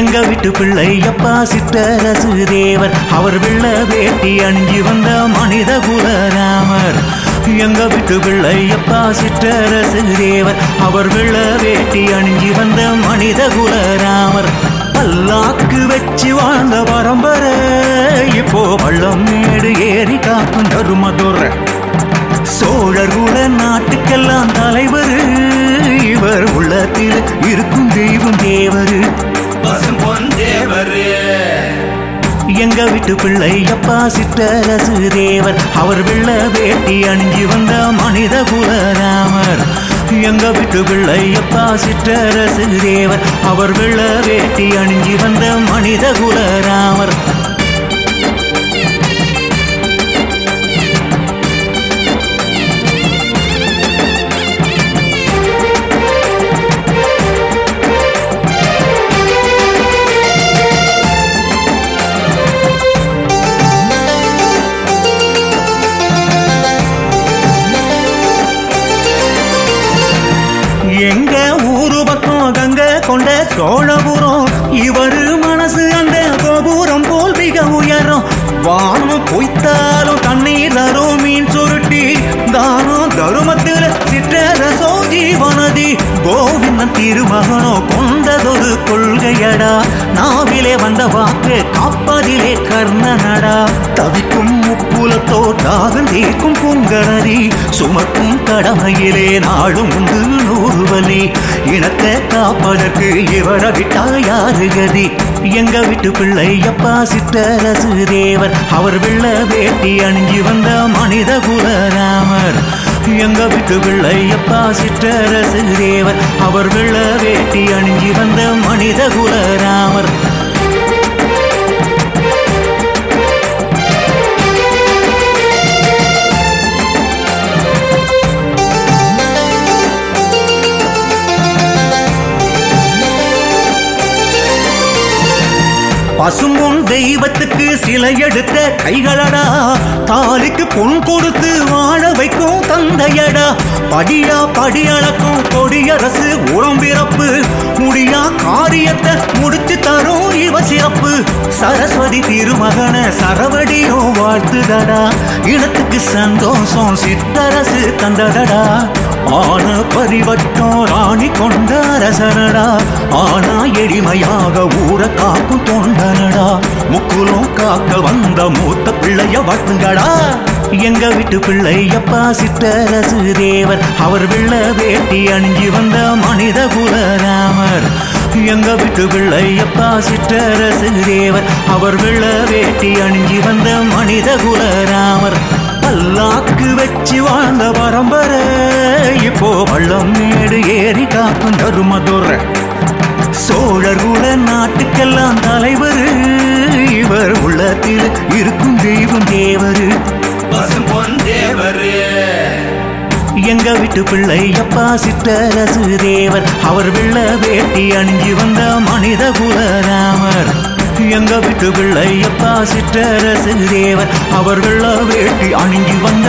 எங்க வீட்டு பிள்ளை அப்பா சித்தரசு தேவர் அவர் வெள்ள வேட்டி அணிஞ்சு வந்த மனித குலராமர் எங்க வீட்டு பிள்ளை அப்பா சித்தரசு தேவர் அவர் வெள்ள வேட்டி அணிஞ்சு வந்த மனித குலராமர் பல்லாக்கு வச்சு வாழ்ந்த பரம்பரை. இப்போ பள்ளம் மேடு ஏறி காக்கும் தருமதுரை சோழர் குல நாட்டுக்கெல்லாம் தலைவர். இவர் உள்ளத்தில் இருக்கும் தெய்வம் தேவரு. எங்க வீட்டு பிள்ளை? அப்பா சித்தரசு தேவர் அவர் வெள்ள வேட்டி அணிஞ்சி வந்த மனித குலராமர் எங்க வீட்டு பிள்ளை? அப்பா சித்தரசு தேவர் அவர் வெள்ள வேட்டி அணிஞ்சி வந்த மனித குலராமர் எங்க ஊரு பக்கம் கங்க கொண்ட சோழபுரம்? இவரு மனசு அந்த கோபுரம் போல் மிக உயரம். வானம் பொய்த்தாலும் தண்ணீர் தரும் மீன் சுருட்டி. தானம் தருமத்தில் சிற்றரசோ ஜீவனதி கோவிந்தன் திருமகனோ கொண்டதொரு கொள்கையடா. நாவிலே வந்த வாக்கு காப்பதிலே கர்ணனடா. தவிக்கும் முப்புலத்தோ தாகம் தீர்க்கும் பொங்கனதி. சுமக்கும் கடமையிலே நாளும் உண்டு. நூறு இனத்தை காப்பதற்கு இவரை விட்டா யாரு கதி? எங்க விட்டு பிள்ளை அப்பா சித்தரசு தேவர் அவர் வெள்ள வேட்டி அணிஞ்சி வந்த மனித குலராமர். எங்க விட்டு பிள்ளை அப்பா சித்தரசு தேவர் அவர் வெள்ள வேட்டி அணிஞ்சி வந்த மனித குலராமர். பசும்பொன் தெய்வத்துக்கு சிலை எடுத்த கைகளடா. தாலிக்கு பொன் கொடுத்து வாழ வைக்கும் தந்தையடா. படியா படியளக்கும் கொடியரசு உடம்பிறப்பு முடியா காரியத்தை முடிச்சு தரும் இவ சிறப்பு. சரஸ்வதி திருமகன சரவடியோ வாழ்த்துதடா. இனத்துக்கு சந்தோஷம் சித்தரசு தந்ததடா ஆன பரிவட்டம் ராணி கொண்ட அரசனடா. ஆனா எளிமையாக ஊற காக்கும் தொண்டனடா. முக்குலும் காக்க வந்த மூத்த பிள்ளைய வட்டுங்கடா எங்க வீட்டு பிள்ளை அப்பா சித்தரசு தேவர் அவர் வெள்ள வேட்டி அணிஞ்சு வந்த மனித குலராமர். எங்க வீட்டு பிள்ளை அப்பா சித்தரசு தேவர் அவர் வெள்ள வேட்டி அணிஞ்சு வந்த மனித குலராமர். நாட்டுக்கெல்லாம் தலைவர். இவர் உள்ளத்தில் இருக்கும் தெய்வம் தேவர். எங்க வீட்டு பிள்ளை அப்பா சித்தரசு தேவர். அவர் வெள்ள வேட்டி அணிஞ்சு வந்த மனித குலராமர் எங்க வீட்டு பிள்ளை அப்பா சித்தரசு தேவர். அவர் வெள்ள வேட்டி அணிஞ்சு வந்த